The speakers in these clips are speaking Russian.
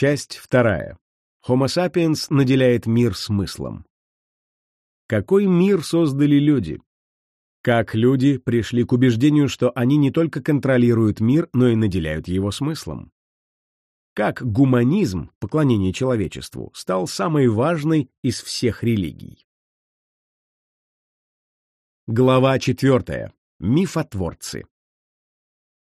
Часть вторая. Homo sapiens наделяет мир смыслом. Какой мир создали люди? Как люди пришли к убеждению, что они не только контролируют мир, но и наделяют его смыслом? Как гуманизм, поклонение человечеству, стал самой важной из всех религий? Глава четвертая. Мифотворцы.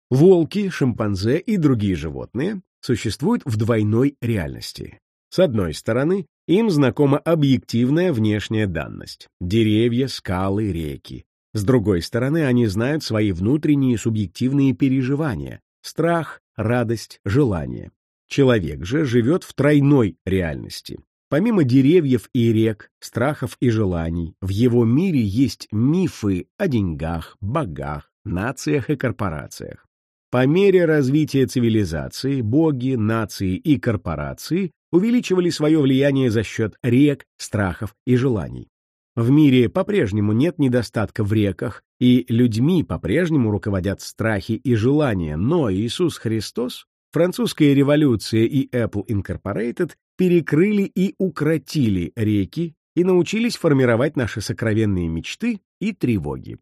Волки, шимпанзе и другие животные существуют в двойной реальности. С одной стороны, им знакома объективная внешняя данность — деревья, скалы, реки. С другой стороны, они знают свои внутренние субъективные переживания — страх, радость, желание. Человек же живет в тройной реальности. Помимо деревьев и рек, страхов и желаний, в его мире есть мифы о деньгах, богах, нациях и корпорациях. По мере развития цивилизации боги, нации и корпорации увеличивали свое влияние за счет рек, страхов и желаний. В мире по-прежнему нет недостатка в реках, и людьми по-прежнему руководят страхи и желания, но Иисус Христос, французская революция и Apple Incorporated перекрыли и укротили реки и научились формировать наши сокровенные мечты и тревоги.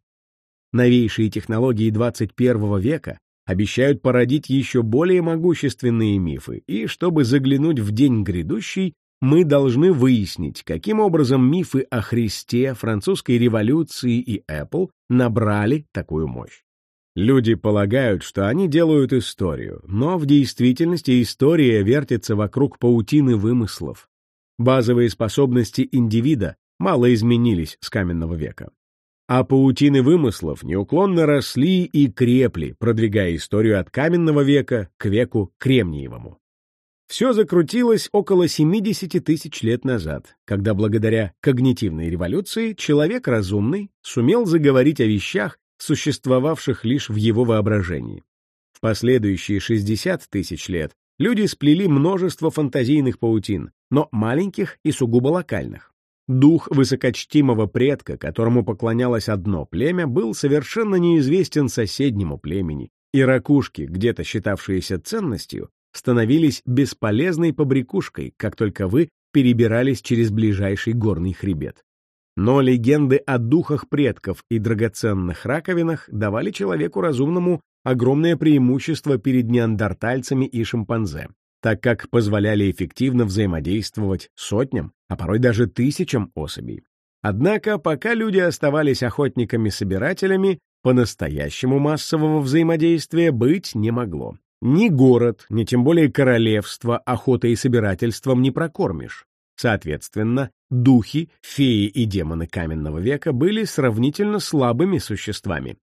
Новейшие технологии 21 века обещают породить еще более могущественные мифы, и чтобы заглянуть в день грядущий, мы должны выяснить, каким образом мифы о Христе, французской революции и Apple набрали такую мощь. Люди полагают, что они делают историю, но в действительности история вертится вокруг паутины вымыслов. Базовые способности индивида мало изменились с каменного века а паутины вымыслов неуклонно росли и крепли, продвигая историю от каменного века к веку кремниевому. Все закрутилось около 70 тысяч лет назад, когда благодаря когнитивной революции человек разумный сумел заговорить о вещах, существовавших лишь в его воображении. В последующие 60 тысяч лет люди сплели множество фантазийных паутин, но маленьких и сугубо локальных. Дух высокочтимого предка, которому поклонялось одно племя, был совершенно неизвестен соседнему племени, и ракушки, где-то считавшиеся ценностью, становились бесполезной побрякушкой, как только вы перебирались через ближайший горный хребет. Но легенды о духах предков и драгоценных раковинах давали человеку разумному огромное преимущество перед неандертальцами и шимпанзе так как позволяли эффективно взаимодействовать сотням, а порой даже тысячам особей. Однако, пока люди оставались охотниками-собирателями, по-настоящему массового взаимодействия быть не могло. Ни город, ни тем более королевство охотой и собирательством не прокормишь. Соответственно, духи, феи и демоны каменного века были сравнительно слабыми существами.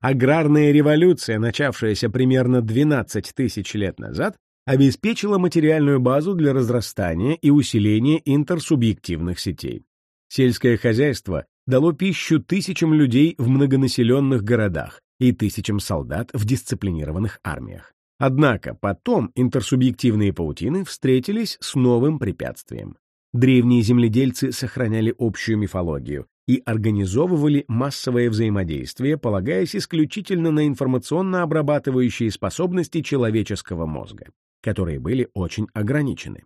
Аграрная революция, начавшаяся примерно 12 тысяч лет назад, обеспечила материальную базу для разрастания и усиления интерсубъективных сетей. Сельское хозяйство дало пищу тысячам людей в многонаселенных городах и тысячам солдат в дисциплинированных армиях. Однако потом интерсубъективные паутины встретились с новым препятствием. Древние земледельцы сохраняли общую мифологию и организовывали массовое взаимодействие, полагаясь исключительно на информационно-обрабатывающие способности человеческого мозга которые были очень ограничены.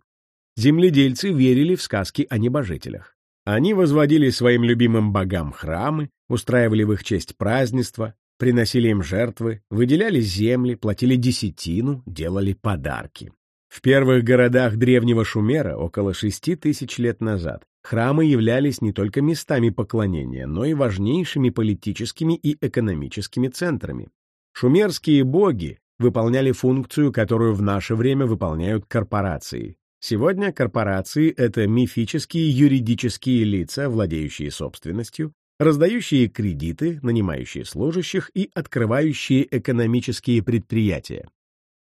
Земледельцы верили в сказки о небожителях. Они возводили своим любимым богам храмы, устраивали в их честь празднества, приносили им жертвы, выделяли земли, платили десятину, делали подарки. В первых городах древнего Шумера, около шести тысяч лет назад, храмы являлись не только местами поклонения, но и важнейшими политическими и экономическими центрами. Шумерские боги выполняли функцию, которую в наше время выполняют корпорации. Сегодня корпорации — это мифические юридические лица, владеющие собственностью, раздающие кредиты, нанимающие служащих и открывающие экономические предприятия.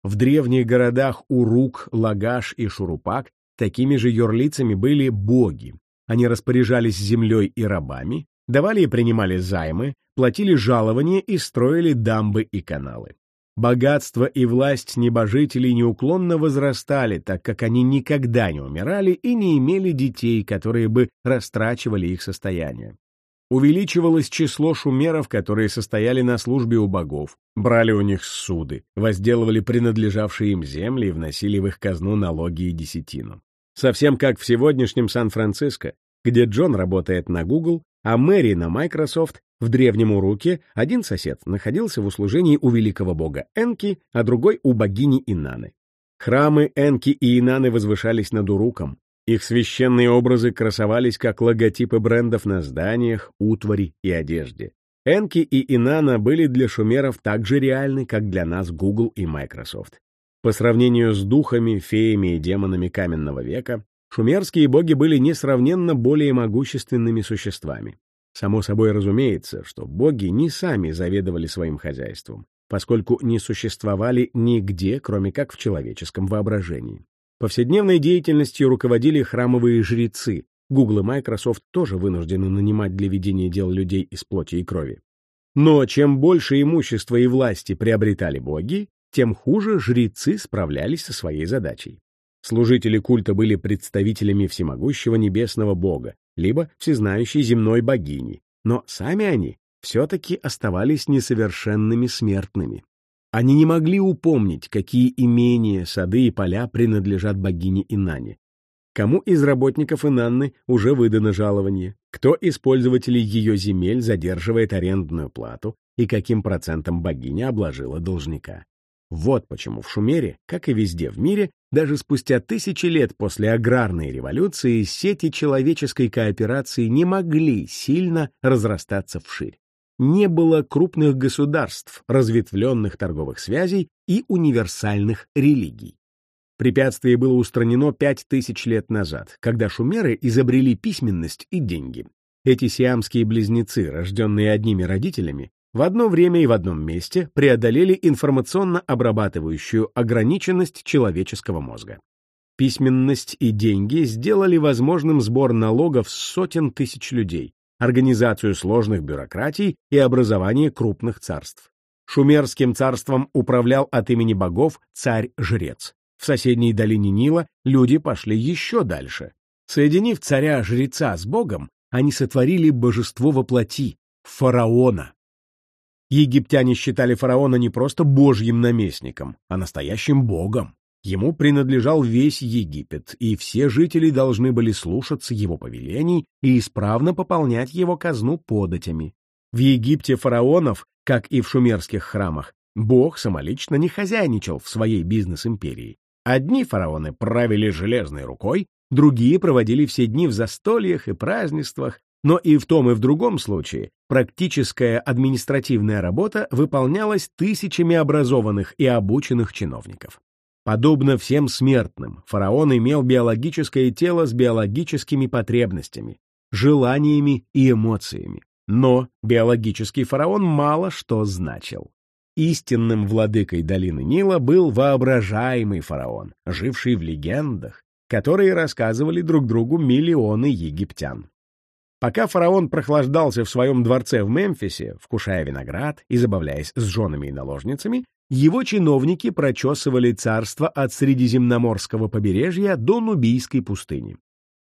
В древних городах Урук, Лагаш и Шурупак такими же юрлицами были боги. Они распоряжались землей и рабами, давали и принимали займы, платили жалования и строили дамбы и каналы. Богатство и власть небожителей неуклонно возрастали, так как они никогда не умирали и не имели детей, которые бы растрачивали их состояние. Увеличивалось число шумеров, которые состояли на службе у богов, брали у них суды, возделывали принадлежавшие им земли и вносили в их казну налоги и десятину. Совсем как в сегодняшнем Сан-Франциско, где Джон работает на Google, а Мэри на Microsoft, в древнем Уруке один сосед находился в услужении у великого бога Энки, а другой у богини Инаны. Храмы Энки и Инаны возвышались над Уруком, их священные образы красовались как логотипы брендов на зданиях, утвари и одежде. Энки и Инана были для шумеров так же реальны, как для нас Google и Microsoft. По сравнению с духами, феями и демонами каменного века, шумерские боги были несравненно более могущественными существами. Само собой разумеется, что боги не сами заведовали своим хозяйством, поскольку не существовали нигде, кроме как в человеческом воображении. Повседневной деятельностью руководили храмовые жрецы. Google и Microsoft тоже вынуждены нанимать для ведения дел людей из плоти и крови. Но чем больше имущества и власти приобретали боги, тем хуже жрецы справлялись со своей задачей. Служители культа были представителями всемогущего небесного бога, либо всезнающей земной богини, но сами они все-таки оставались несовершенными смертными. Они не могли упомнить, какие имения, сады и поля принадлежат богине Инане. Кому из работников Инанны уже выдано жалование, кто из пользователей ее земель задерживает арендную плату и каким процентом богиня обложила должника. Вот почему в Шумере, как и везде в мире, даже спустя тысячи лет после аграрной революции сети человеческой кооперации не могли сильно разрастаться вширь не было крупных государств, разветвленных торговых связей и универсальных религий. Препятствие было устранено пять тысяч лет назад, когда шумеры изобрели письменность и деньги. Эти сиамские близнецы, рожденные одними родителями, в одно время и в одном месте преодолели информационно-обрабатывающую ограниченность человеческого мозга. Письменность и деньги сделали возможным сбор налогов сотен тысяч людей, организацию сложных бюрократий и образование крупных царств. Шумерским царством управлял от имени богов царь-жрец. В соседней долине Нила люди пошли еще дальше. Соединив царя-жреца с богом, они сотворили божество во плоти — фараона. Египтяне считали фараона не просто божьим наместником, а настоящим богом. Ему принадлежал весь Египет, и все жители должны были слушаться его повелений и исправно пополнять его казну податями. В Египте фараонов, как и в шумерских храмах, бог самолично не хозяйничал в своей бизнес-империи. Одни фараоны правили железной рукой, другие проводили все дни в застольях и празднествах, но и в том и в другом случае практическая административная работа выполнялась тысячами образованных и обученных чиновников. Подобно всем смертным, фараон имел биологическое тело с биологическими потребностями, желаниями и эмоциями. Но биологический фараон мало что значил. Истинным владыкой долины Нила был воображаемый фараон, живший в легендах, которые рассказывали друг другу миллионы египтян. Пока фараон прохлаждался в своем дворце в Мемфисе, вкушая виноград и забавляясь с женами и наложницами, его чиновники прочесывали царство от Средиземноморского побережья до Нубийской пустыни.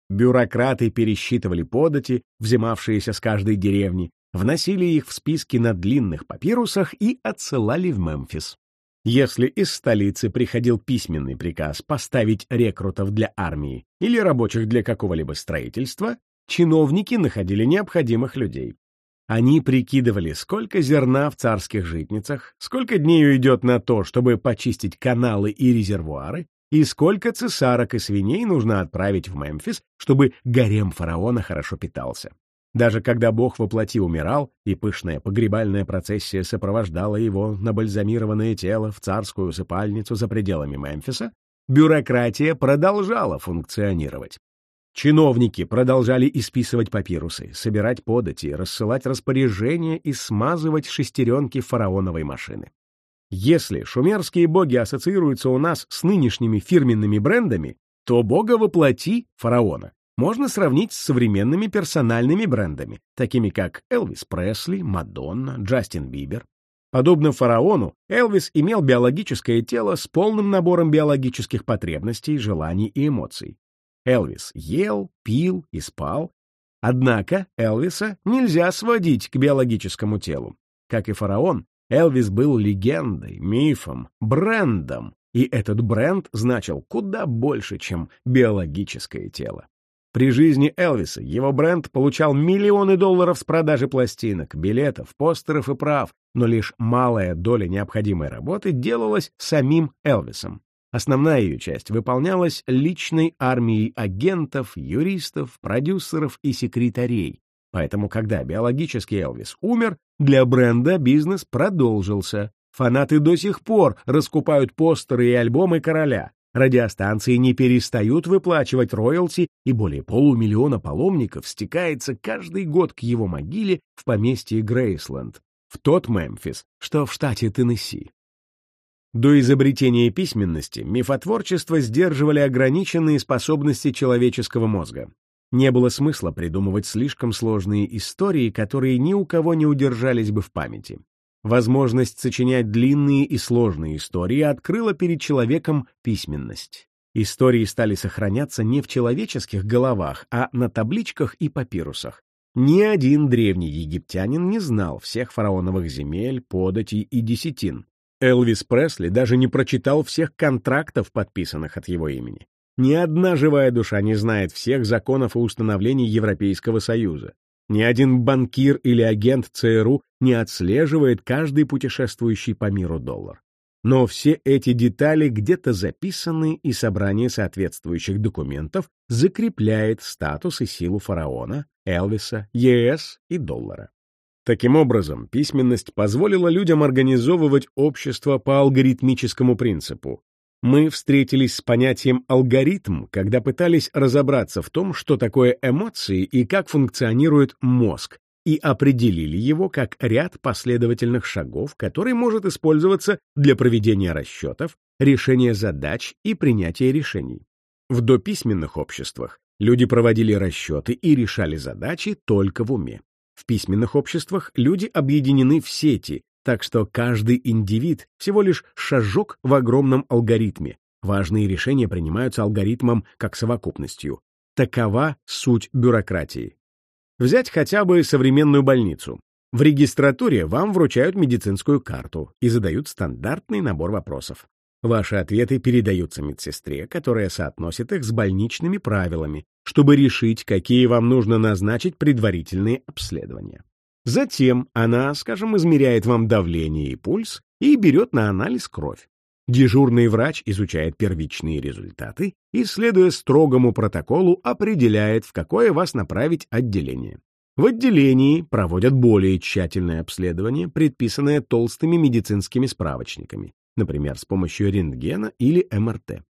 Бюрократы пересчитывали подати, взимавшиеся с каждой деревни, вносили их в списки на длинных папирусах и отсылали в Мемфис. Если из столицы приходил письменный приказ поставить рекрутов для армии или рабочих для какого-либо строительства, чиновники находили необходимых людей. Они прикидывали, сколько зерна в царских житницах, сколько дней уйдет на то, чтобы почистить каналы и резервуары, и сколько цесарок и свиней нужно отправить в Мемфис, чтобы гарем фараона хорошо питался. Даже когда бог воплоти умирал, и пышная погребальная процессия сопровождала его на бальзамированное тело в царскую усыпальницу за пределами Мемфиса, бюрократия продолжала функционировать. Чиновники продолжали исписывать папирусы, собирать подати, рассылать распоряжения и смазывать шестеренки фараоновой машины. Если шумерские боги ассоциируются у нас с нынешними фирменными брендами, то бога воплоти, фараона, можно сравнить с современными персональными брендами, такими как Элвис Пресли, Мадонна, Джастин Бибер. Подобно фараону, Элвис имел биологическое тело с полным набором биологических потребностей, желаний и эмоций. Элвис ел, пил и спал. Однако Элвиса нельзя сводить к биологическому телу. Как и фараон, Элвис был легендой, мифом, брендом, и этот бренд значил куда больше, чем биологическое тело. При жизни Элвиса его бренд получал миллионы долларов с продажи пластинок, билетов, постеров и прав, но лишь малая доля необходимой работы делалась самим Элвисом. Основная ее часть выполнялась личной армией агентов, юристов, продюсеров и секретарей. Поэтому, когда биологический Элвис умер, для бренда бизнес продолжился. Фанаты до сих пор раскупают постеры и альбомы короля. Радиостанции не перестают выплачивать роялти, и более полумиллиона паломников стекается каждый год к его могиле в поместье Грейсленд, в тот Мемфис, что в штате Теннесси. До изобретения письменности мифотворчество сдерживали ограниченные способности человеческого мозга. Не было смысла придумывать слишком сложные истории, которые ни у кого не удержались бы в памяти. Возможность сочинять длинные и сложные истории открыла перед человеком письменность. Истории стали сохраняться не в человеческих головах, а на табличках и папирусах. Ни один древний египтянин не знал всех фараоновых земель, податей и десятин, Элвис Пресли даже не прочитал всех контрактов, подписанных от его имени. Ни одна живая душа не знает всех законов и установлений Европейского Союза. Ни один банкир или агент ЦРУ не отслеживает каждый путешествующий по миру доллар. Но все эти детали где-то записаны, и собрание соответствующих документов закрепляет статус и силу фараона, Элвиса, ЕС и доллара. Таким образом, письменность позволила людям организовывать общество по алгоритмическому принципу. Мы встретились с понятием «алгоритм», когда пытались разобраться в том, что такое эмоции и как функционирует мозг, и определили его как ряд последовательных шагов, который может использоваться для проведения расчетов, решения задач и принятия решений. В дописьменных обществах люди проводили расчеты и решали задачи только в уме. В письменных обществах люди объединены в сети, так что каждый индивид всего лишь шажок в огромном алгоритме. Важные решения принимаются алгоритмом как совокупностью. Такова суть бюрократии. Взять хотя бы современную больницу. В регистратуре вам вручают медицинскую карту и задают стандартный набор вопросов. Ваши ответы передаются медсестре, которая соотносит их с больничными правилами, чтобы решить, какие вам нужно назначить предварительные обследования. Затем она, скажем, измеряет вам давление и пульс и берет на анализ кровь. Дежурный врач изучает первичные результаты и, следуя строгому протоколу, определяет, в какое вас направить отделение. В отделении проводят более тщательное обследование, предписанное толстыми медицинскими справочниками например, с помощью рентгена или МРТ.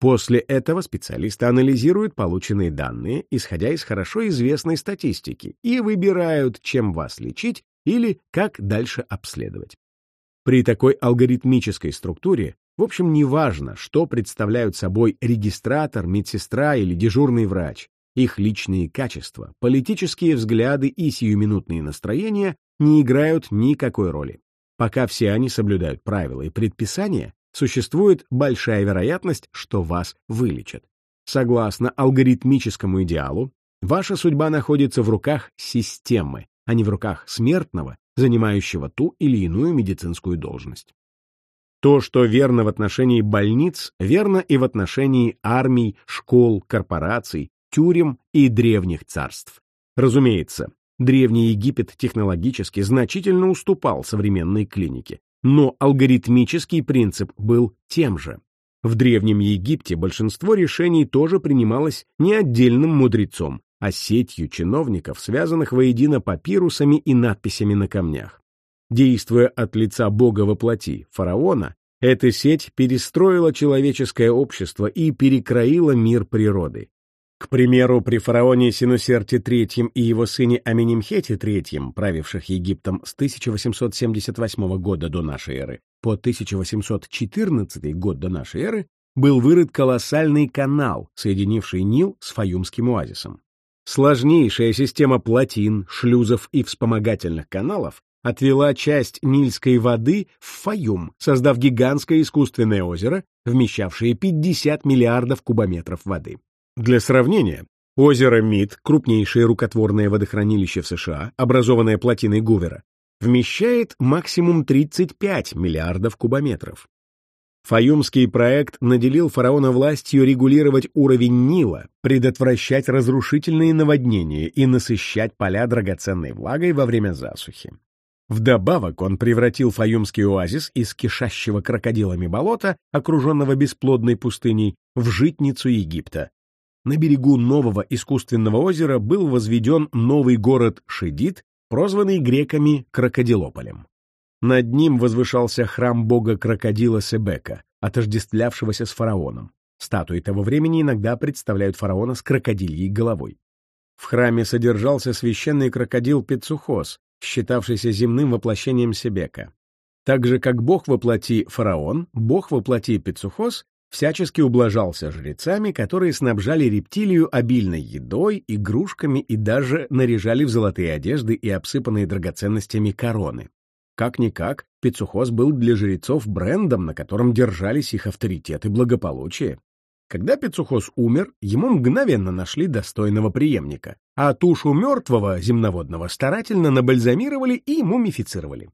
После этого специалисты анализируют полученные данные, исходя из хорошо известной статистики, и выбирают, чем вас лечить или как дальше обследовать. При такой алгоритмической структуре, в общем, не важно, что представляют собой регистратор, медсестра или дежурный врач. Их личные качества, политические взгляды и сиюминутные настроения не играют никакой роли. Пока все они соблюдают правила и предписания, существует большая вероятность, что вас вылечат. Согласно алгоритмическому идеалу, ваша судьба находится в руках системы, а не в руках смертного, занимающего ту или иную медицинскую должность. То, что верно в отношении больниц, верно и в отношении армий, школ, корпораций, тюрем и древних царств. Разумеется, Древний Египет технологически значительно уступал современной клинике, но алгоритмический принцип был тем же. В Древнем Египте большинство решений тоже принималось не отдельным мудрецом, а сетью чиновников, связанных воедино папирусами и надписями на камнях. Действуя от лица Бога во фараона, эта сеть перестроила человеческое общество и перекроила мир природы. К примеру, при фараоне Синусерте III и его сыне Аменемхете III, правивших Египтом с 1878 года до нашей эры по 1814 год до нашей эры, был вырыт колоссальный канал, соединивший Нил с Фаюмским оазисом. Сложнейшая система плотин, шлюзов и вспомогательных каналов отвела часть нильской воды в Фаюм, создав гигантское искусственное озеро, вмещавшее 50 миллиардов кубометров воды. Для сравнения, Озеро Мид, крупнейшее рукотворное водохранилище в США, образованное плотиной Гувера, вмещает максимум 35 миллиардов кубометров. Фаюмский проект наделил фараона властью регулировать уровень Нила, предотвращать разрушительные наводнения и насыщать поля драгоценной влагой во время засухи. Вдобавок он превратил Фаюмский оазис из кишащего крокодилами болота, окруженного бесплодной пустыней, в житницу Египта. На берегу нового искусственного озера был возведен новый город Шедид, прозванный греками Крокодилополем. Над ним возвышался храм бога крокодила Себека, отождествлявшегося с фараоном. Статуи того времени иногда представляют фараона с крокодильей головой. В храме содержался священный крокодил Пецухос, считавшийся земным воплощением Себека. Так же, как бог воплоти фараон, бог воплоти Пецухос всячески ублажался жрецами, которые снабжали рептилию обильной едой, игрушками и даже наряжали в золотые одежды и обсыпанные драгоценностями короны. Как-никак, Пицухос был для жрецов брендом, на котором держались их авторитет и благополучие. Когда Пицухос умер, ему мгновенно нашли достойного преемника, а тушу мертвого земноводного старательно набальзамировали и мумифицировали.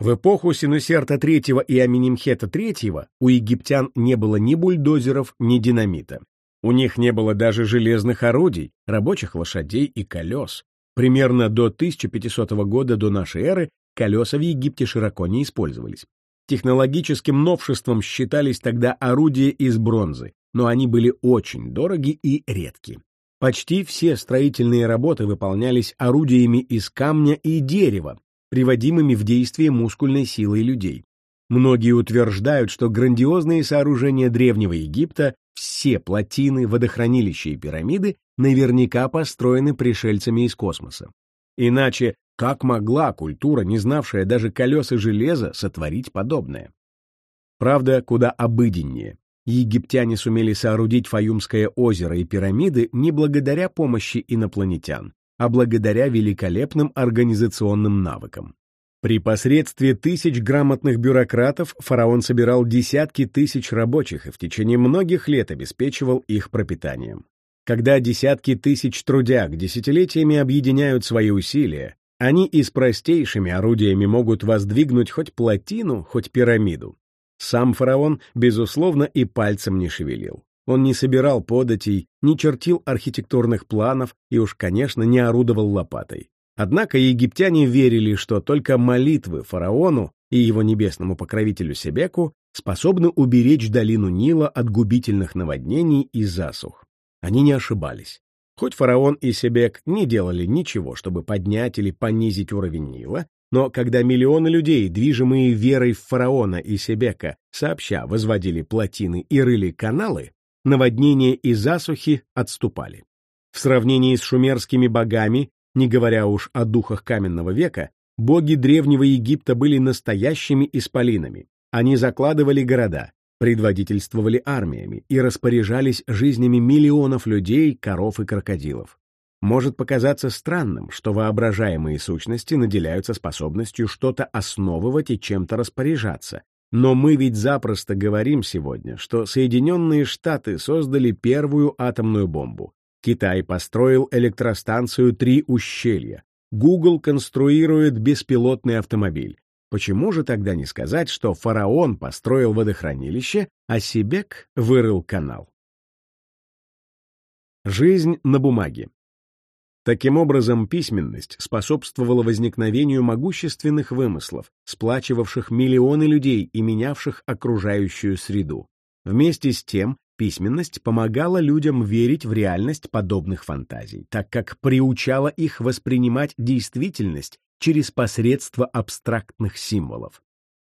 В эпоху Синусерта III и Аминимхета III у египтян не было ни бульдозеров, ни динамита. У них не было даже железных орудий, рабочих лошадей и колес. Примерно до 1500 года до нашей эры колеса в Египте широко не использовались. Технологическим новшеством считались тогда орудия из бронзы, но они были очень дороги и редки. Почти все строительные работы выполнялись орудиями из камня и дерева, приводимыми в действие мускульной силой людей. Многие утверждают, что грандиозные сооружения Древнего Египта, все плотины, водохранилища и пирамиды наверняка построены пришельцами из космоса. Иначе как могла культура, не знавшая даже колес и железа, сотворить подобное? Правда, куда обыденнее. Египтяне сумели соорудить Фаюмское озеро и пирамиды не благодаря помощи инопланетян, а благодаря великолепным организационным навыкам. При посредстве тысяч грамотных бюрократов фараон собирал десятки тысяч рабочих и в течение многих лет обеспечивал их пропитанием. Когда десятки тысяч трудяг десятилетиями объединяют свои усилия, они и с простейшими орудиями могут воздвигнуть хоть плотину, хоть пирамиду. Сам фараон, безусловно, и пальцем не шевелил. Он не собирал податей, не чертил архитектурных планов и уж, конечно, не орудовал лопатой. Однако египтяне верили, что только молитвы фараону и его небесному покровителю Себеку способны уберечь долину Нила от губительных наводнений и засух. Они не ошибались. Хоть фараон и Себек не делали ничего, чтобы поднять или понизить уровень Нила, но когда миллионы людей, движимые верой в фараона и Себека, сообща возводили плотины и рыли каналы, наводнения и засухи отступали. В сравнении с шумерскими богами, не говоря уж о духах каменного века, боги древнего Египта были настоящими исполинами. Они закладывали города, предводительствовали армиями и распоряжались жизнями миллионов людей, коров и крокодилов. Может показаться странным, что воображаемые сущности наделяются способностью что-то основывать и чем-то распоряжаться, но мы ведь запросто говорим сегодня, что Соединенные Штаты создали первую атомную бомбу, Китай построил электростанцию «Три ущелья», Google конструирует беспилотный автомобиль, Почему же тогда не сказать, что фараон построил водохранилище, а Сибек вырыл канал? Жизнь на бумаге. Таким образом, письменность способствовала возникновению могущественных вымыслов, сплачивавших миллионы людей и менявших окружающую среду. Вместе с тем, письменность помогала людям верить в реальность подобных фантазий, так как приучала их воспринимать действительность через посредство абстрактных символов.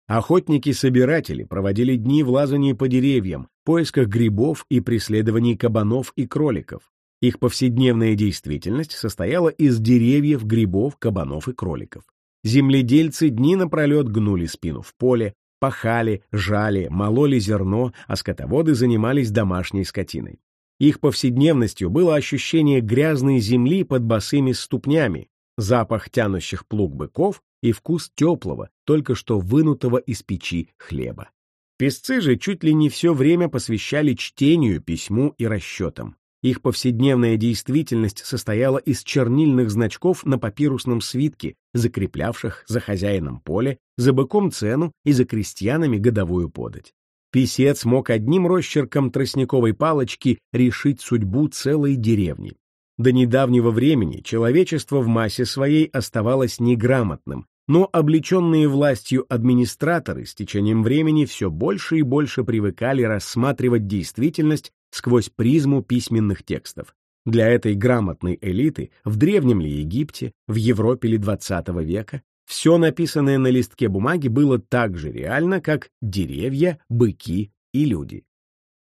Охотники-собиратели проводили дни в лазании по деревьям, поисках грибов и преследовании кабанов и кроликов. Их повседневная действительность состояла из деревьев, грибов, кабанов и кроликов. Земледельцы дни напролет гнули спину в поле, пахали, жали, мололи зерно, а скотоводы занимались домашней скотиной. Их повседневностью было ощущение грязной земли под босыми ступнями, запах тянущих плуг быков и вкус теплого, только что вынутого из печи хлеба. Песцы же чуть ли не все время посвящали чтению, письму и расчетам. Их повседневная действительность состояла из чернильных значков на папирусном свитке, закреплявших за хозяином поля, за быком цену и за крестьянами годовую подать. Писец мог одним росчерком тростниковой палочки решить судьбу целой деревни. До недавнего времени человечество в массе своей оставалось неграмотным, но облеченные властью администраторы с течением времени все больше и больше привыкали рассматривать действительность сквозь призму письменных текстов. Для этой грамотной элиты в Древнем ли Египте, в Европе ли XX века все написанное на листке бумаги было так же реально, как деревья, быки и люди.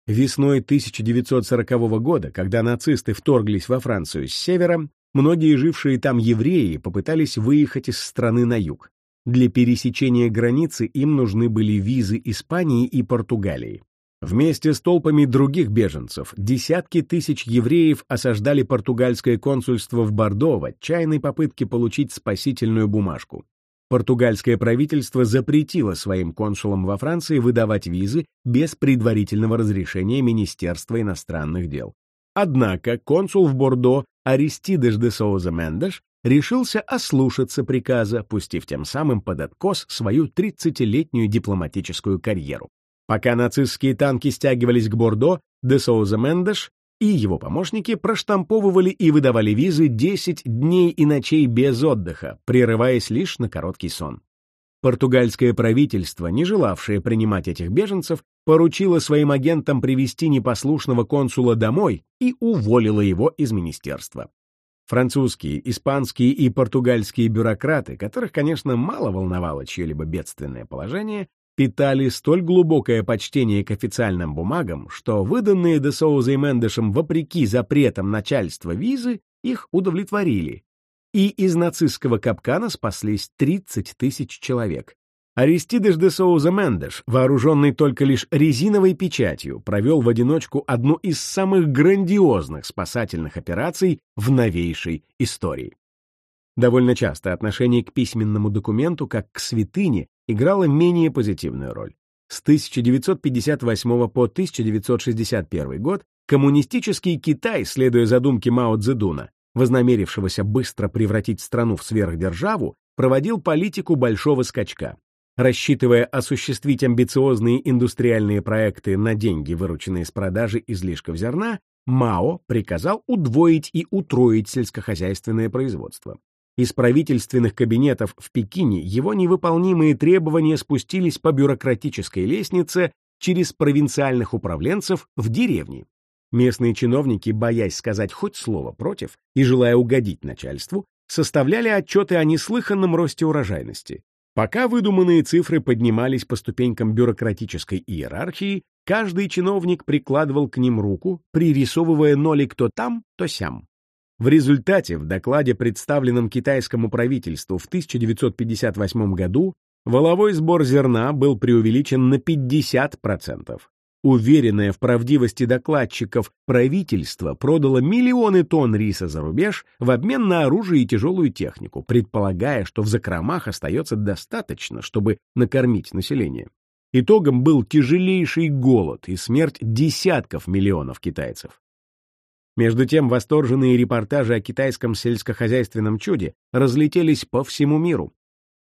Весной 1940 года, когда нацисты вторглись во Францию с севера, многие жившие там евреи попытались выехать из страны на юг. Для пересечения границы им нужны были визы Испании и Португалии. Вместе с толпами других беженцев десятки тысяч евреев осаждали португальское консульство в Бордо в отчаянной попытке получить спасительную бумажку. Португальское правительство запретило своим консулам во Франции выдавать визы без предварительного разрешения Министерства иностранных дел. Однако консул в Бордо Аристидеш де Соуза Мендеш решился ослушаться приказа, пустив тем самым под откос свою 30-летнюю дипломатическую карьеру. Пока нацистские танки стягивались к Бордо, де Соуза Мендеш и его помощники проштамповывали и выдавали визы 10 дней и ночей без отдыха, прерываясь лишь на короткий сон. Португальское правительство, не желавшее принимать этих беженцев, поручило своим агентам привести непослушного консула домой и уволило его из министерства. Французские, испанские и португальские бюрократы, которых, конечно, мало волновало чье-либо бедственное положение, питали столь глубокое почтение к официальным бумагам, что выданные де Соуза и Мендешем вопреки запретам начальства визы их удовлетворили, и из нацистского капкана спаслись 30 тысяч человек. Аристидеш де Соуза Мендеш, вооруженный только лишь резиновой печатью, провел в одиночку одну из самых грандиозных спасательных операций в новейшей истории. Довольно часто отношение к письменному документу, как к святыне, играло менее позитивную роль. С 1958 по 1961 год коммунистический Китай, следуя задумке Мао Цзэдуна, вознамерившегося быстро превратить страну в сверхдержаву, проводил политику большого скачка. Рассчитывая осуществить амбициозные индустриальные проекты на деньги, вырученные с продажи излишков зерна, Мао приказал удвоить и утроить сельскохозяйственное производство. Из правительственных кабинетов в Пекине его невыполнимые требования спустились по бюрократической лестнице через провинциальных управленцев в деревни. Местные чиновники, боясь сказать хоть слово против и желая угодить начальству, составляли отчеты о неслыханном росте урожайности. Пока выдуманные цифры поднимались по ступенькам бюрократической иерархии, каждый чиновник прикладывал к ним руку, пририсовывая нолик то там, то сям. В результате в докладе, представленном китайскому правительству в 1958 году, воловой сбор зерна был преувеличен на 50%. Уверенное в правдивости докладчиков, правительство продало миллионы тонн риса за рубеж в обмен на оружие и тяжелую технику, предполагая, что в закромах остается достаточно, чтобы накормить население. Итогом был тяжелейший голод и смерть десятков миллионов китайцев. Между тем, восторженные репортажи о китайском сельскохозяйственном чуде разлетелись по всему миру.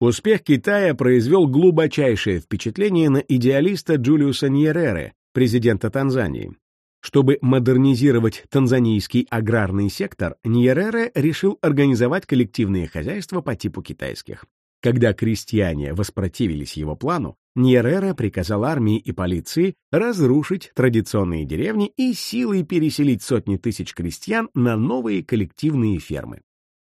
Успех Китая произвел глубочайшее впечатление на идеалиста Джулиуса Ньерере, президента Танзании. Чтобы модернизировать танзанийский аграрный сектор, Ньерере решил организовать коллективные хозяйства по типу китайских. Когда крестьяне воспротивились его плану, Ньерере приказал армии и полиции разрушить традиционные деревни и силой переселить сотни тысяч крестьян на новые коллективные фермы.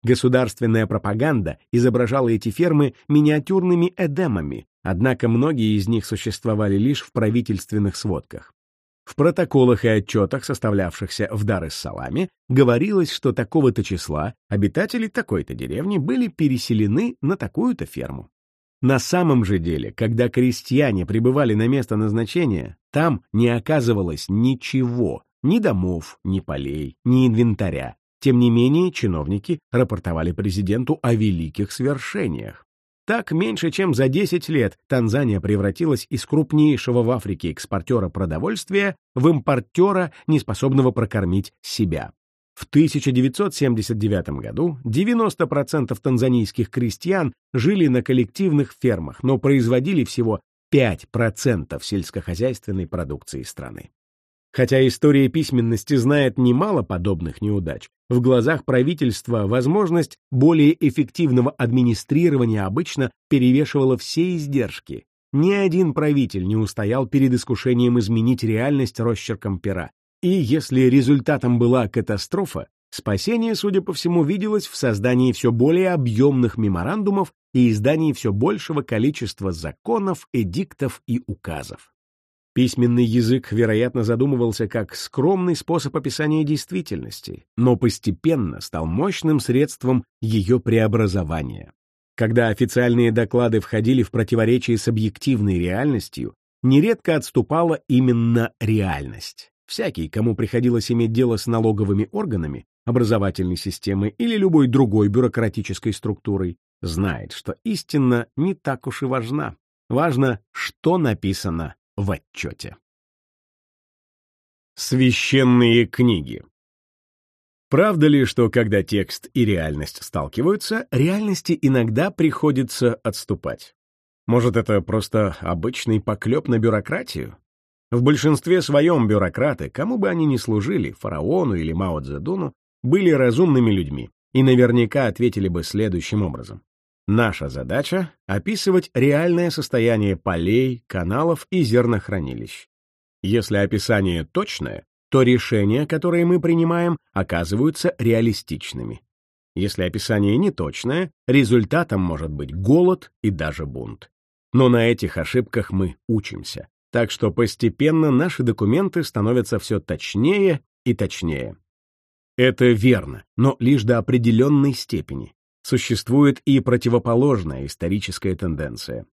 Государственная пропаганда изображала эти фермы миниатюрными эдемами, однако многие из них существовали лишь в правительственных сводках. В протоколах и отчетах, составлявшихся в Дар-эс-Саламе, говорилось, что такого-то числа обитатели такой-то деревни были переселены на такую-то ферму. На самом же деле, когда крестьяне прибывали на место назначения, там не оказывалось ничего, ни домов, ни полей, ни инвентаря, тем не менее, чиновники рапортовали президенту о великих свершениях. Так, меньше чем за 10 лет Танзания превратилась из крупнейшего в Африке экспортера продовольствия в импортера, неспособного прокормить себя. В 1979 году 90% танзанийских крестьян жили на коллективных фермах, но производили всего 5% сельскохозяйственной продукции страны. Хотя история письменности знает немало подобных неудач, в глазах правительства возможность более эффективного администрирования обычно перевешивала все издержки. Ни один правитель не устоял перед искушением изменить реальность росчерком пера. И если результатом была катастрофа, спасение, судя по всему, виделось в создании все более объемных меморандумов и издании все большего количества законов, эдиктов и указов. Письменный язык, вероятно, задумывался как скромный способ описания действительности, но постепенно стал мощным средством ее преобразования. Когда официальные доклады входили в противоречие с объективной реальностью, нередко отступала именно реальность. Всякий, кому приходилось иметь дело с налоговыми органами, образовательной системой или любой другой бюрократической структурой, знает, что истина не так уж и важна. Важно, что написано в отчете. Священные книги Правда ли, что когда текст и реальность сталкиваются, реальности иногда приходится отступать? Может, это просто обычный поклеп на бюрократию? В большинстве своем бюрократы, кому бы они ни служили, фараону или Мао Цзэдуну, были разумными людьми и наверняка ответили бы следующим образом. Наша задача — описывать реальное состояние полей, каналов и зернохранилищ. Если описание точное, то решения, которые мы принимаем, оказываются реалистичными. Если описание неточное, результатом может быть голод и даже бунт. Но на этих ошибках мы учимся. Так что постепенно наши документы становятся все точнее и точнее. Это верно, но лишь до определенной степени существует и противоположная историческая тенденция.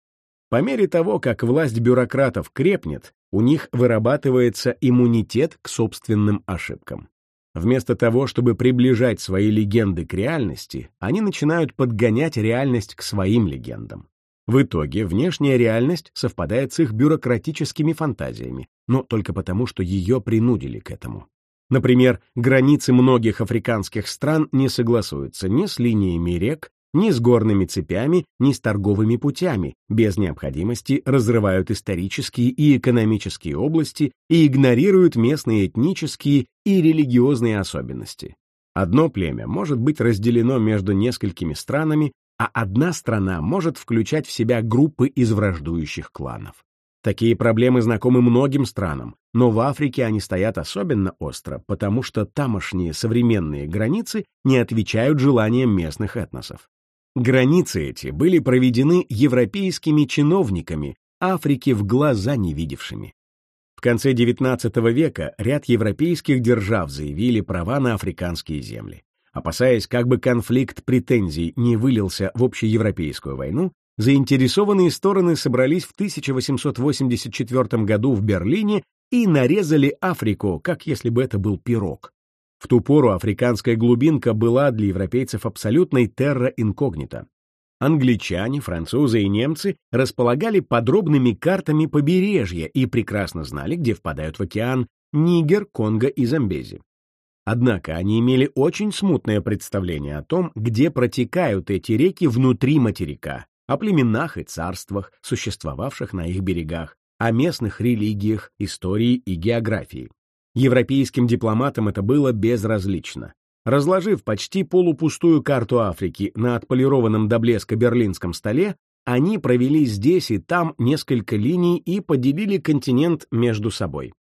По мере того, как власть бюрократов крепнет, у них вырабатывается иммунитет к собственным ошибкам. Вместо того, чтобы приближать свои легенды к реальности, они начинают подгонять реальность к своим легендам. В итоге внешняя реальность совпадает с их бюрократическими фантазиями, но только потому, что ее принудили к этому. Например, границы многих африканских стран не согласуются ни с линиями рек, ни с горными цепями, ни с торговыми путями, без необходимости разрывают исторические и экономические области и игнорируют местные этнические и религиозные особенности. Одно племя может быть разделено между несколькими странами, а одна страна может включать в себя группы из враждующих кланов. Такие проблемы знакомы многим странам, но в Африке они стоят особенно остро, потому что тамошние современные границы не отвечают желаниям местных этносов. Границы эти были проведены европейскими чиновниками, Африки в глаза не видевшими. В конце XIX века ряд европейских держав заявили права на африканские земли. Опасаясь, как бы конфликт претензий не вылился в общеевропейскую войну, заинтересованные стороны собрались в 1884 году в Берлине и нарезали Африку, как если бы это был пирог. В ту пору африканская глубинка была для европейцев абсолютной терра инкогнита. Англичане, французы и немцы располагали подробными картами побережья и прекрасно знали, где впадают в океан Нигер, Конго и Замбези. Однако они имели очень смутное представление о том, где протекают эти реки внутри материка, о племенах и царствах, существовавших на их берегах, о местных религиях, истории и географии. Европейским дипломатам это было безразлично. Разложив почти полупустую карту Африки на отполированном до блеска берлинском столе, они провели здесь и там несколько линий и поделили континент между собой.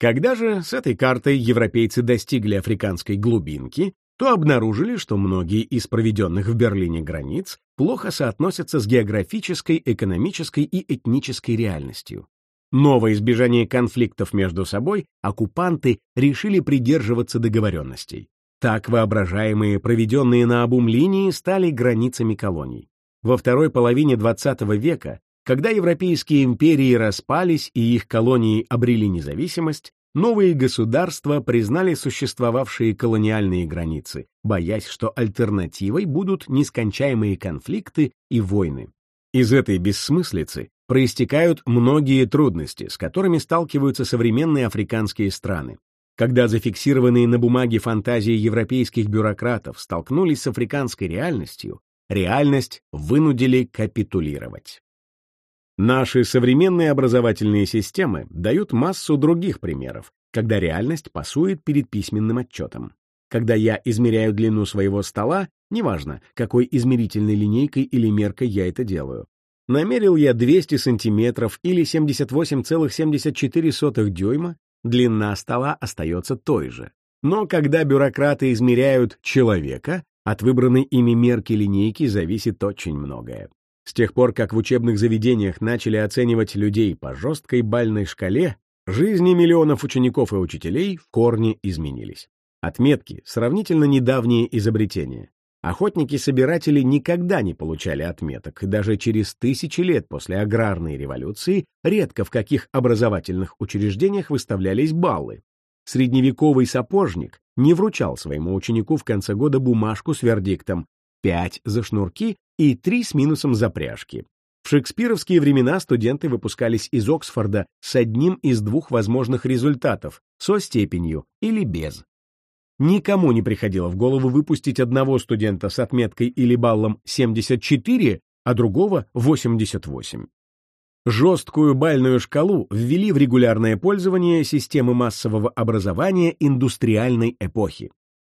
Когда же с этой картой европейцы достигли африканской глубинки, то обнаружили, что многие из проведенных в Берлине границ плохо соотносятся с географической, экономической и этнической реальностью. Но во избежание конфликтов между собой оккупанты решили придерживаться договоренностей. Так воображаемые проведенные на обум линии стали границами колоний. Во второй половине XX века, когда европейские империи распались и их колонии обрели независимость, новые государства признали существовавшие колониальные границы, боясь, что альтернативой будут нескончаемые конфликты и войны. Из этой бессмыслицы проистекают многие трудности, с которыми сталкиваются современные африканские страны. Когда зафиксированные на бумаге фантазии европейских бюрократов столкнулись с африканской реальностью, реальность вынудили капитулировать. Наши современные образовательные системы дают массу других примеров, когда реальность пасует перед письменным отчетом. Когда я измеряю длину своего стола, неважно, какой измерительной линейкой или меркой я это делаю. Намерил я 200 сантиметров или 78,74 дюйма, длина стола остается той же. Но когда бюрократы измеряют человека, от выбранной ими мерки линейки зависит очень многое. С тех пор, как в учебных заведениях начали оценивать людей по жесткой бальной шкале, жизни миллионов учеников и учителей в корне изменились. Отметки — сравнительно недавние изобретения. Охотники-собиратели никогда не получали отметок, и даже через тысячи лет после аграрной революции редко в каких образовательных учреждениях выставлялись баллы. Средневековый сапожник не вручал своему ученику в конце года бумажку с вердиктом «пять за шнурки и три с минусом за пряжки». В шекспировские времена студенты выпускались из Оксфорда с одним из двух возможных результатов — со степенью или без. Никому не приходило в голову выпустить одного студента с отметкой или баллом 74, а другого 88. Жесткую бальную шкалу ввели в регулярное пользование системы массового образования индустриальной эпохи.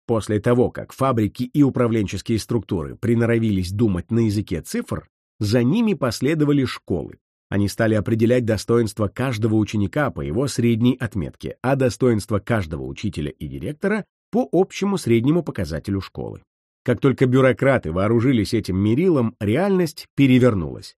После того, как фабрики и управленческие структуры приноровились думать на языке цифр, за ними последовали школы. Они стали определять достоинство каждого ученика по его средней отметке, а достоинство каждого учителя и директора по общему среднему показателю школы. Как только бюрократы вооружились этим мерилом, реальность перевернулась.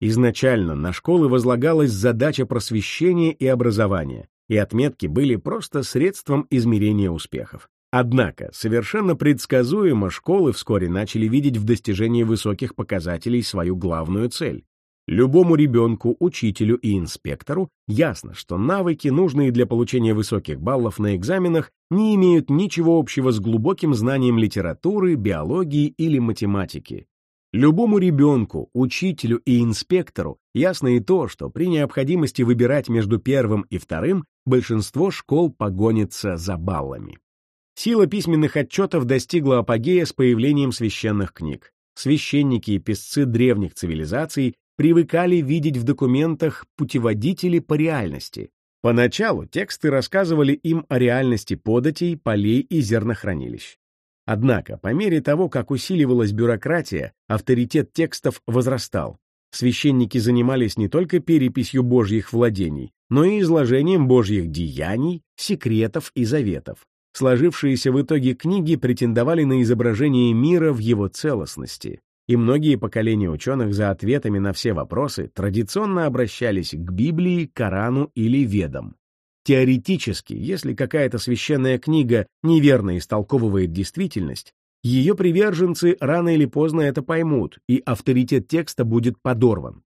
Изначально на школы возлагалась задача просвещения и образования, и отметки были просто средством измерения успехов. Однако, совершенно предсказуемо школы вскоре начали видеть в достижении высоких показателей свою главную цель Любому ребенку, учителю и инспектору ясно, что навыки, нужные для получения высоких баллов на экзаменах, не имеют ничего общего с глубоким знанием литературы, биологии или математики. Любому ребенку, учителю и инспектору ясно и то, что при необходимости выбирать между первым и вторым большинство школ погонится за баллами. Сила письменных отчетов достигла апогея с появлением священных книг. Священники и писцы древних цивилизаций привыкали видеть в документах путеводители по реальности. Поначалу тексты рассказывали им о реальности податей, полей и зернохранилищ. Однако, по мере того, как усиливалась бюрократия, авторитет текстов возрастал. Священники занимались не только переписью божьих владений, но и изложением божьих деяний, секретов и заветов. Сложившиеся в итоге книги претендовали на изображение мира в его целостности и многие поколения ученых за ответами на все вопросы традиционно обращались к Библии, Корану или Ведам. Теоретически, если какая-то священная книга неверно истолковывает действительность, ее приверженцы рано или поздно это поймут, и авторитет текста будет подорван.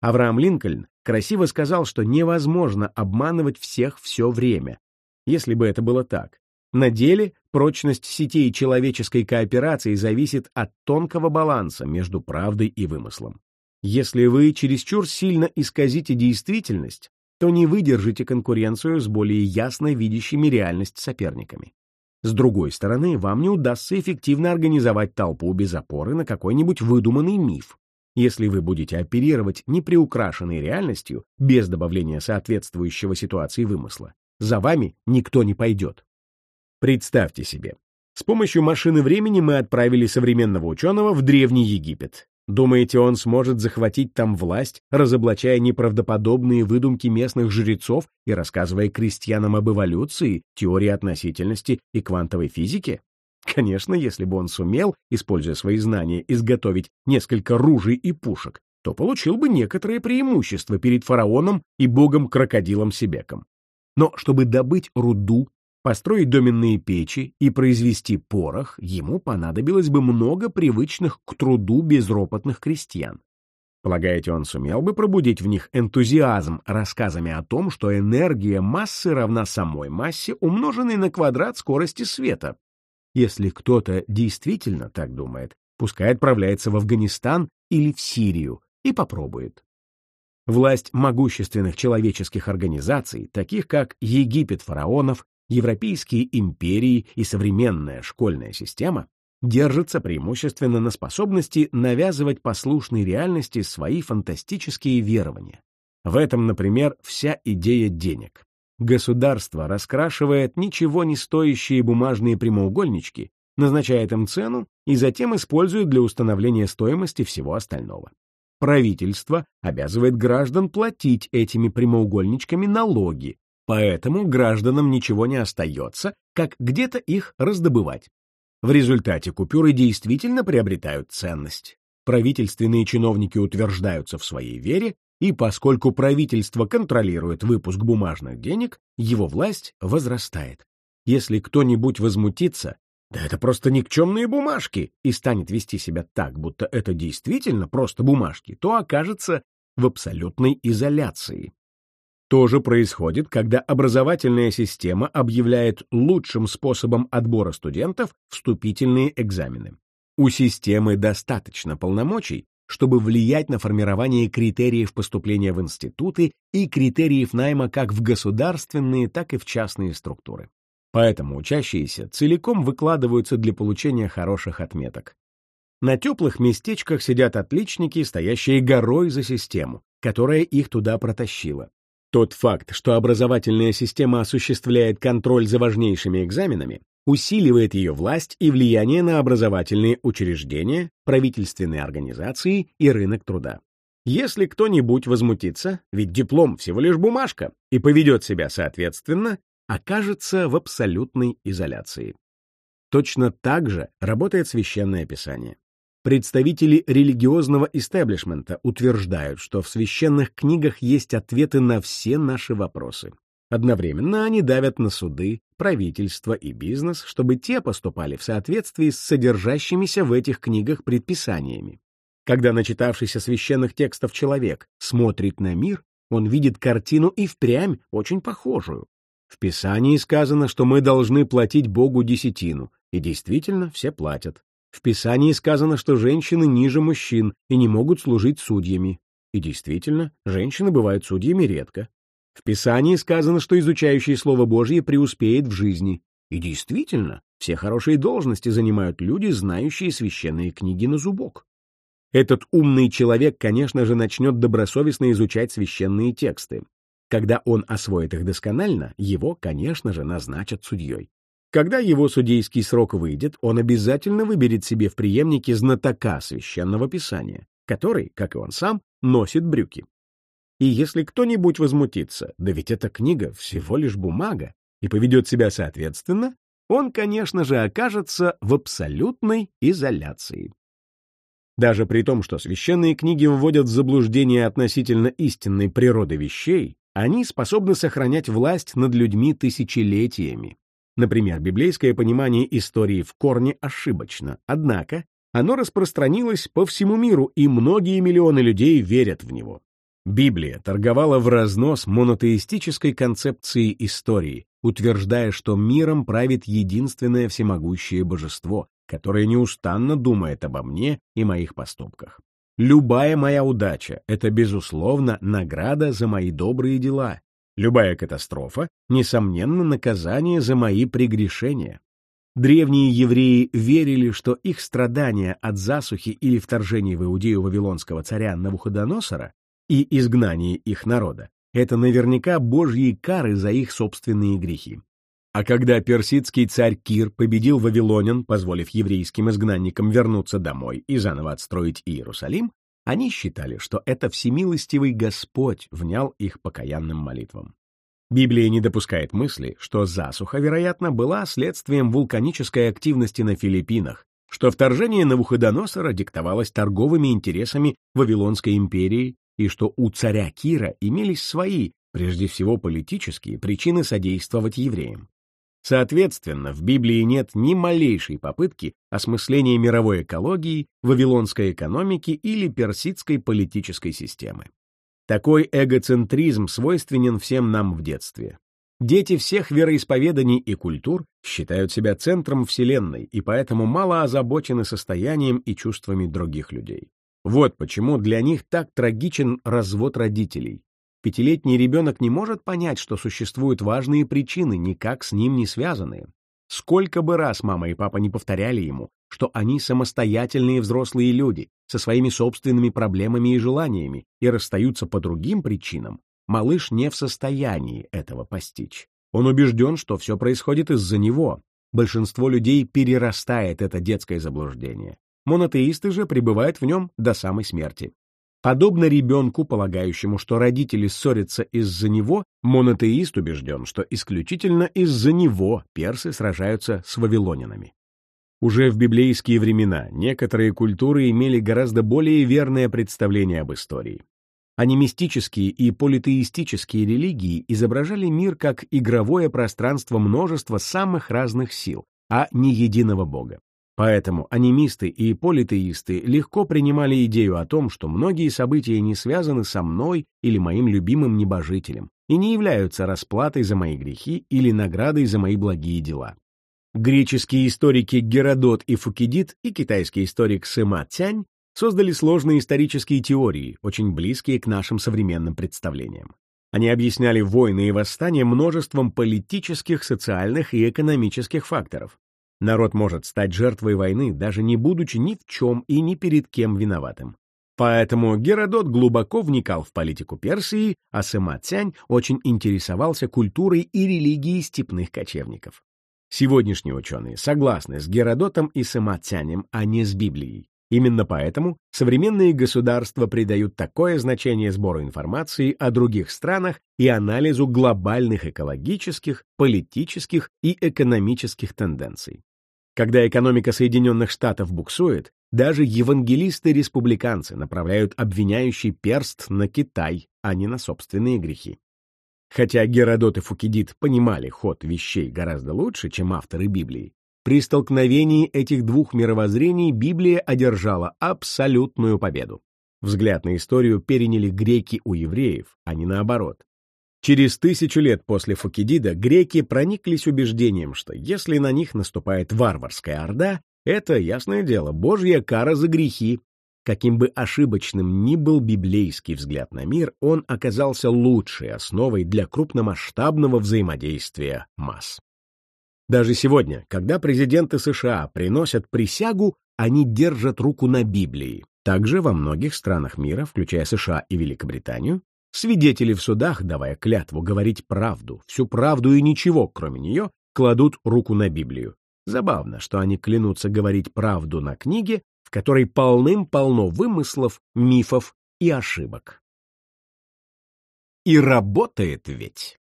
Авраам Линкольн красиво сказал, что невозможно обманывать всех все время. Если бы это было так, на деле прочность сетей человеческой кооперации зависит от тонкого баланса между правдой и вымыслом. Если вы чересчур сильно исказите действительность, то не выдержите конкуренцию с более ясно видящими реальность соперниками. С другой стороны, вам не удастся эффективно организовать толпу без опоры на какой-нибудь выдуманный миф. Если вы будете оперировать неприукрашенной реальностью, без добавления соответствующего ситуации вымысла, за вами никто не пойдет. Представьте себе, с помощью машины времени мы отправили современного ученого в Древний Египет. Думаете, он сможет захватить там власть, разоблачая неправдоподобные выдумки местных жрецов и рассказывая крестьянам об эволюции, теории относительности и квантовой физике? Конечно, если бы он сумел, используя свои знания, изготовить несколько ружей и пушек, то получил бы некоторые преимущества перед фараоном и богом-крокодилом Себеком. Но чтобы добыть руду Построить доменные печи и произвести порох ему понадобилось бы много привычных к труду безропотных крестьян. Полагаете, он сумел бы пробудить в них энтузиазм рассказами о том, что энергия массы равна самой массе, умноженной на квадрат скорости света? Если кто-то действительно так думает, пускай отправляется в Афганистан или в Сирию и попробует. Власть могущественных человеческих организаций, таких как Египет фараонов, европейские империи и современная школьная система, держится преимущественно на способности навязывать послушной реальности свои фантастические верования. В этом, например, вся идея денег. Государство раскрашивает ничего не стоящие бумажные прямоугольнички, назначает им цену и затем использует для установления стоимости всего остального. Правительство обязывает граждан платить этими прямоугольничками налоги, поэтому гражданам ничего не остается, как где-то их раздобывать. В результате купюры действительно приобретают ценность. Правительственные чиновники утверждаются в своей вере, и поскольку правительство контролирует выпуск бумажных денег, его власть возрастает. Если кто-нибудь возмутится, да это просто никчемные бумажки, и станет вести себя так, будто это действительно просто бумажки, то окажется в абсолютной изоляции. То же происходит, когда образовательная система объявляет лучшим способом отбора студентов вступительные экзамены. У системы достаточно полномочий, чтобы влиять на формирование критериев поступления в институты и критериев найма как в государственные, так и в частные структуры. Поэтому учащиеся целиком выкладываются для получения хороших отметок. На теплых местечках сидят отличники, стоящие горой за систему, которая их туда протащила. Тот факт, что образовательная система осуществляет контроль за важнейшими экзаменами, усиливает ее власть и влияние на образовательные учреждения, правительственные организации и рынок труда. Если кто-нибудь возмутится, ведь диплом всего лишь бумажка, и поведет себя соответственно, окажется в абсолютной изоляции. Точно так же работает Священное Писание. Представители религиозного истеблишмента утверждают, что в священных книгах есть ответы на все наши вопросы. Одновременно они давят на суды, правительство и бизнес, чтобы те поступали в соответствии с содержащимися в этих книгах предписаниями. Когда начитавшийся священных текстов человек смотрит на мир, он видит картину и впрямь очень похожую. В Писании сказано, что мы должны платить Богу десятину, и действительно все платят. В Писании сказано, что женщины ниже мужчин и не могут служить судьями. И действительно, женщины бывают судьями редко. В Писании сказано, что изучающий Слово Божье преуспеет в жизни. И действительно, все хорошие должности занимают люди, знающие священные книги на зубок. Этот умный человек, конечно же, начнет добросовестно изучать священные тексты. Когда он освоит их досконально, его, конечно же, назначат судьей. Когда его судейский срок выйдет, он обязательно выберет себе в преемнике знатока священного писания, который, как и он сам, носит брюки. И если кто-нибудь возмутится, да ведь эта книга всего лишь бумага, и поведет себя соответственно, он, конечно же, окажется в абсолютной изоляции. Даже при том, что священные книги вводят в заблуждение относительно истинной природы вещей, они способны сохранять власть над людьми тысячелетиями. Например, библейское понимание истории в корне ошибочно, однако оно распространилось по всему миру, и многие миллионы людей верят в него. Библия торговала в разнос монотеистической концепцией истории, утверждая, что миром правит единственное всемогущее божество, которое неустанно думает обо мне и моих поступках. Любая моя удача — это, безусловно, награда за мои добрые дела, Любая катастрофа — несомненно наказание за мои прегрешения. Древние евреи верили, что их страдания от засухи или вторжения в Иудею вавилонского царя Навуходоносора и изгнание их народа — это наверняка божьи кары за их собственные грехи. А когда персидский царь Кир победил вавилонян, позволив еврейским изгнанникам вернуться домой и заново отстроить Иерусалим, они считали, что это всемилостивый Господь внял их покаянным молитвам. Библия не допускает мысли, что засуха, вероятно, была следствием вулканической активности на Филиппинах, что вторжение Навуходоносора диктовалось торговыми интересами Вавилонской империи и что у царя Кира имелись свои, прежде всего политические, причины содействовать евреям. Соответственно, в Библии нет ни малейшей попытки осмысления мировой экологии, вавилонской экономики или персидской политической системы. Такой эгоцентризм свойственен всем нам в детстве. Дети всех вероисповеданий и культур считают себя центром Вселенной и поэтому мало озабочены состоянием и чувствами других людей. Вот почему для них так трагичен развод родителей. Пятилетний ребенок не может понять, что существуют важные причины, никак с ним не связанные. Сколько бы раз мама и папа не повторяли ему, что они самостоятельные взрослые люди, со своими собственными проблемами и желаниями, и расстаются по другим причинам, малыш не в состоянии этого постичь. Он убежден, что все происходит из-за него. Большинство людей перерастает это детское заблуждение. Монотеисты же пребывают в нем до самой смерти. Подобно ребенку, полагающему, что родители ссорятся из-за него, монотеист убежден, что исключительно из-за него персы сражаются с вавилонянами. Уже в библейские времена некоторые культуры имели гораздо более верное представление об истории. Анимистические и политеистические религии изображали мир как игровое пространство множества самых разных сил, а не единого бога. Поэтому анимисты и политеисты легко принимали идею о том, что многие события не связаны со мной или моим любимым небожителем и не являются расплатой за мои грехи или наградой за мои благие дела. Греческие историки Геродот и Фукидид и китайский историк Сыма Цянь создали сложные исторические теории, очень близкие к нашим современным представлениям. Они объясняли войны и восстания множеством политических, социальных и экономических факторов. Народ может стать жертвой войны, даже не будучи ни в чем и ни перед кем виноватым. Поэтому Геродот глубоко вникал в политику Персии, а Сыма Цянь очень интересовался культурой и религией степных кочевников. Сегодняшние ученые согласны с Геродотом и Сыма Цянем, а не с Библией. Именно поэтому современные государства придают такое значение сбору информации о других странах и анализу глобальных экологических, политических и экономических тенденций. Когда экономика Соединенных Штатов буксует, даже евангелисты-республиканцы направляют обвиняющий перст на Китай, а не на собственные грехи. Хотя Геродот и Фукидид понимали ход вещей гораздо лучше, чем авторы Библии, при столкновении этих двух мировоззрений Библия одержала абсолютную победу. Взгляд на историю переняли греки у евреев, а не наоборот. Через тысячу лет после Фукидида греки прониклись убеждением, что если на них наступает варварская орда, это, ясное дело, божья кара за грехи. Каким бы ошибочным ни был библейский взгляд на мир, он оказался лучшей основой для крупномасштабного взаимодействия масс. Даже сегодня, когда президенты США приносят присягу, они держат руку на Библии. Также во многих странах мира, включая США и Великобританию, свидетели в судах, давая клятву говорить правду, всю правду и ничего, кроме нее, кладут руку на Библию. Забавно, что они клянутся говорить правду на книге, в которой полным-полно вымыслов, мифов и ошибок. И работает ведь.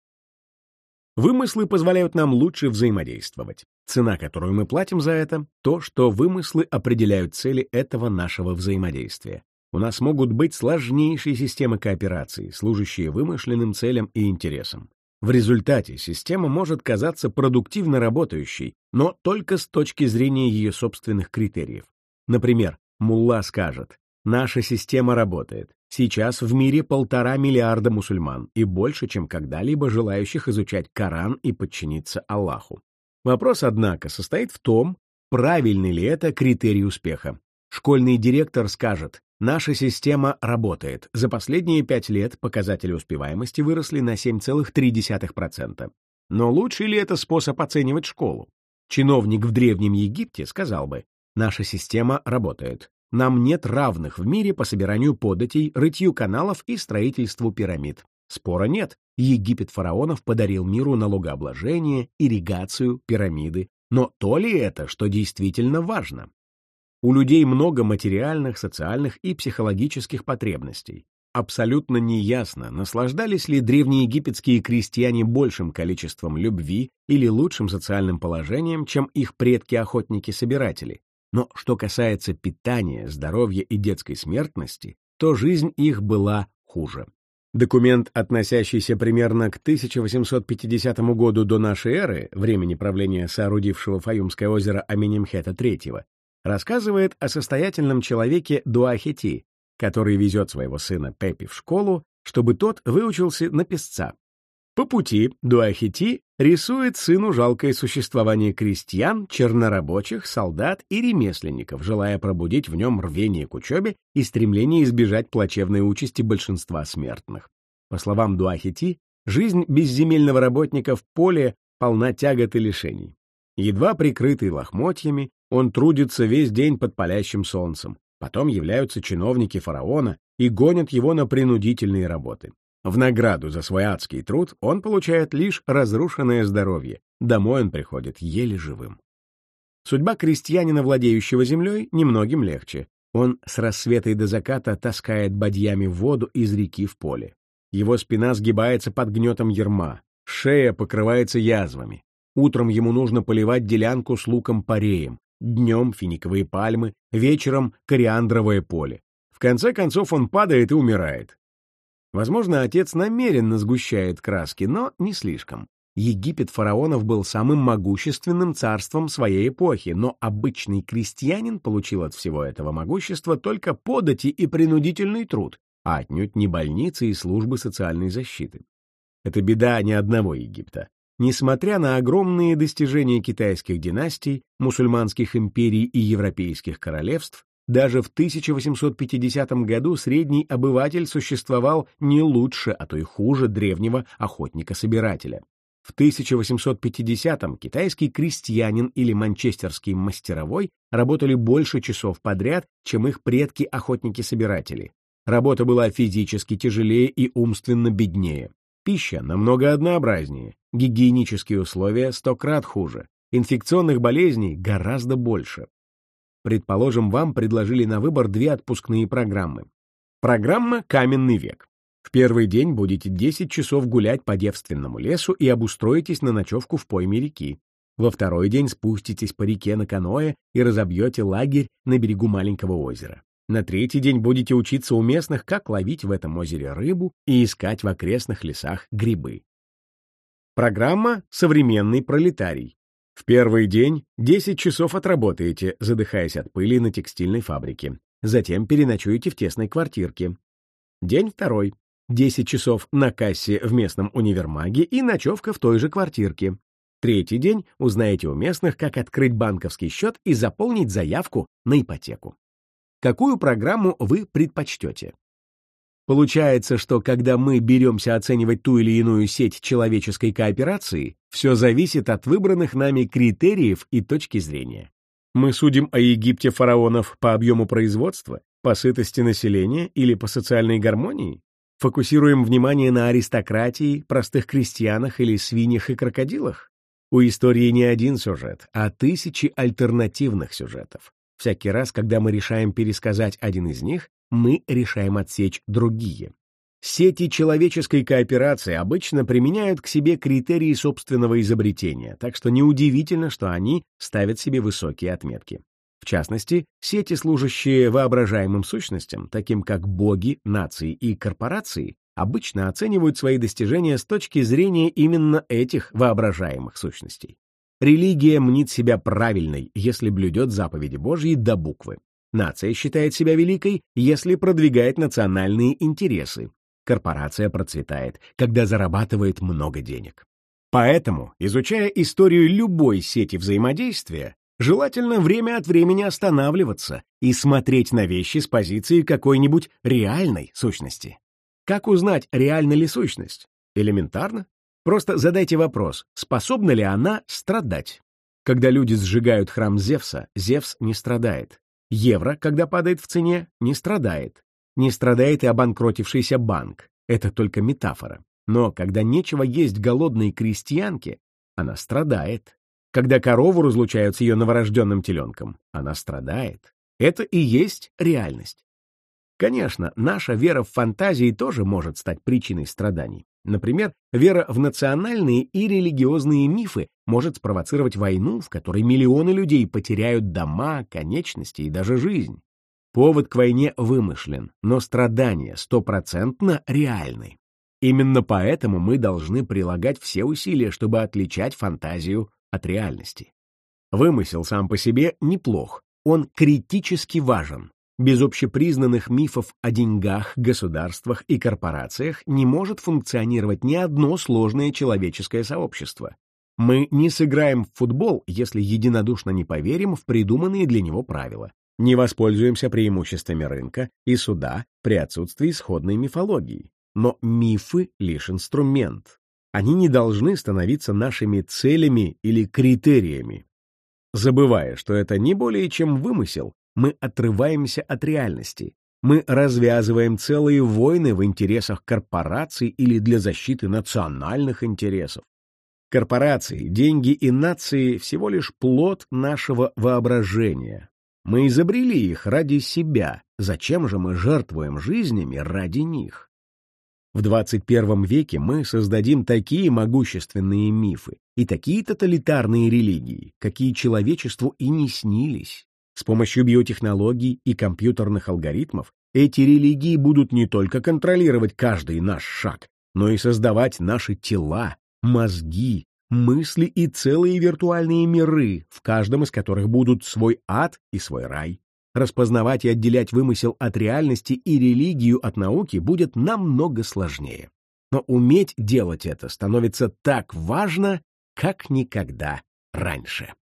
Вымыслы позволяют нам лучше взаимодействовать. Цена, которую мы платим за это, то, что вымыслы определяют цели этого нашего взаимодействия. У нас могут быть сложнейшие системы кооперации, служащие вымышленным целям и интересам. В результате система может казаться продуктивно работающей, но только с точки зрения ее собственных критериев. Например, Мулла скажет, наша система работает, Сейчас в мире полтора миллиарда мусульман и больше, чем когда-либо желающих изучать Коран и подчиниться Аллаху. Вопрос, однако, состоит в том, правильный ли это критерий успеха. Школьный директор скажет, наша система работает. За последние пять лет показатели успеваемости выросли на 7,3%. Но лучший ли это способ оценивать школу? Чиновник в Древнем Египте сказал бы, наша система работает. Нам нет равных в мире по собиранию податей, рытью каналов и строительству пирамид. Спора нет. Египет фараонов подарил миру налогообложение, ирригацию, пирамиды. Но то ли это, что действительно важно? У людей много материальных, социальных и психологических потребностей. Абсолютно неясно, наслаждались ли древнеегипетские крестьяне большим количеством любви или лучшим социальным положением, чем их предки-охотники-собиратели. Но что касается питания, здоровья и детской смертности, то жизнь их была хуже. Документ, относящийся примерно к 1850 году до нашей эры, времени правления соорудившего Фаюмское озеро Аменемхета III, рассказывает о состоятельном человеке Дуахети, который везет своего сына Пепи в школу, чтобы тот выучился на песца. По пути Дуахити рисует сыну жалкое существование крестьян, чернорабочих, солдат и ремесленников, желая пробудить в нем рвение к учебе и стремление избежать плачевной участи большинства смертных. По словам Дуахити, жизнь безземельного работника в поле полна тягот и лишений. Едва прикрытый лохмотьями, он трудится весь день под палящим солнцем. Потом являются чиновники фараона и гонят его на принудительные работы. В награду за свой адский труд он получает лишь разрушенное здоровье, домой он приходит еле живым. Судьба крестьянина, владеющего землей, немногим легче. Он с рассвета и до заката таскает бадьями воду из реки в поле. Его спина сгибается под гнетом ерма, шея покрывается язвами. Утром ему нужно поливать делянку с луком-пореем, днем финиковые пальмы, вечером кориандровое поле. В конце концов он падает и умирает. Возможно, отец намеренно сгущает краски, но не слишком. Египет фараонов был самым могущественным царством своей эпохи, но обычный крестьянин получил от всего этого могущества только подати и принудительный труд, а отнюдь не больницы и службы социальной защиты. Это беда ни одного Египта. Несмотря на огромные достижения китайских династий, мусульманских империй и европейских королевств, даже в 1850 году средний обыватель существовал не лучше, а то и хуже древнего охотника-собирателя. В 1850-м китайский крестьянин или манчестерский мастеровой работали больше часов подряд, чем их предки-охотники-собиратели. Работа была физически тяжелее и умственно беднее. Пища намного однообразнее, гигиенические условия сто крат хуже, инфекционных болезней гораздо больше. Предположим, вам предложили на выбор две отпускные программы. Программа «Каменный век». В первый день будете 10 часов гулять по девственному лесу и обустроитесь на ночевку в пойме реки. Во второй день спуститесь по реке на каноэ и разобьете лагерь на берегу маленького озера. На третий день будете учиться у местных, как ловить в этом озере рыбу и искать в окрестных лесах грибы. Программа «Современный пролетарий». В первый день 10 часов отработаете, задыхаясь от пыли на текстильной фабрике. Затем переночуете в тесной квартирке. День второй. 10 часов на кассе в местном универмаге и ночевка в той же квартирке. Третий день узнаете у местных, как открыть банковский счет и заполнить заявку на ипотеку. Какую программу вы предпочтете? Получается, что когда мы беремся оценивать ту или иную сеть человеческой кооперации, все зависит от выбранных нами критериев и точки зрения. Мы судим о Египте фараонов по объему производства, по сытости населения или по социальной гармонии? Фокусируем внимание на аристократии, простых крестьянах или свиньях и крокодилах? У истории не один сюжет, а тысячи альтернативных сюжетов. Всякий раз, когда мы решаем пересказать один из них, мы решаем отсечь другие. Сети человеческой кооперации обычно применяют к себе критерии собственного изобретения, так что неудивительно, что они ставят себе высокие отметки. В частности, сети, служащие воображаемым сущностям, таким как боги, нации и корпорации, обычно оценивают свои достижения с точки зрения именно этих воображаемых сущностей. Религия мнит себя правильной, если блюдет заповеди Божьи до буквы. Нация считает себя великой, если продвигает национальные интересы. Корпорация процветает, когда зарабатывает много денег. Поэтому, изучая историю любой сети взаимодействия, желательно время от времени останавливаться и смотреть на вещи с позиции какой-нибудь реальной сущности. Как узнать, реальна ли сущность? Элементарно. Просто задайте вопрос, способна ли она страдать? Когда люди сжигают храм Зевса, Зевс не страдает. Евро, когда падает в цене, не страдает. Не страдает и обанкротившийся банк. Это только метафора. Но когда нечего есть голодной крестьянке, она страдает. Когда корову разлучают с ее новорожденным теленком, она страдает. Это и есть реальность. Конечно, наша вера в фантазии тоже может стать причиной страданий. Например, вера в национальные и религиозные мифы может спровоцировать войну, в которой миллионы людей потеряют дома, конечности и даже жизнь. Повод к войне вымышлен, но страдания стопроцентно реальны. Именно поэтому мы должны прилагать все усилия, чтобы отличать фантазию от реальности. Вымысел сам по себе неплох, он критически важен. Без общепризнанных мифов о деньгах, государствах и корпорациях не может функционировать ни одно сложное человеческое сообщество. Мы не сыграем в футбол, если единодушно не поверим в придуманные для него правила, не воспользуемся преимуществами рынка и суда при отсутствии исходной мифологии. Но мифы — лишь инструмент. Они не должны становиться нашими целями или критериями. Забывая, что это не более чем вымысел, мы отрываемся от реальности. Мы развязываем целые войны в интересах корпораций или для защиты национальных интересов. Корпорации, деньги и нации — всего лишь плод нашего воображения. Мы изобрели их ради себя. Зачем же мы жертвуем жизнями ради них? В 21 веке мы создадим такие могущественные мифы и такие тоталитарные религии, какие человечеству и не снились. С помощью биотехнологий и компьютерных алгоритмов эти религии будут не только контролировать каждый наш шаг, но и создавать наши тела, мозги, мысли и целые виртуальные миры, в каждом из которых будут свой ад и свой рай. Распознавать и отделять вымысел от реальности и религию от науки будет намного сложнее. Но уметь делать это становится так важно, как никогда раньше.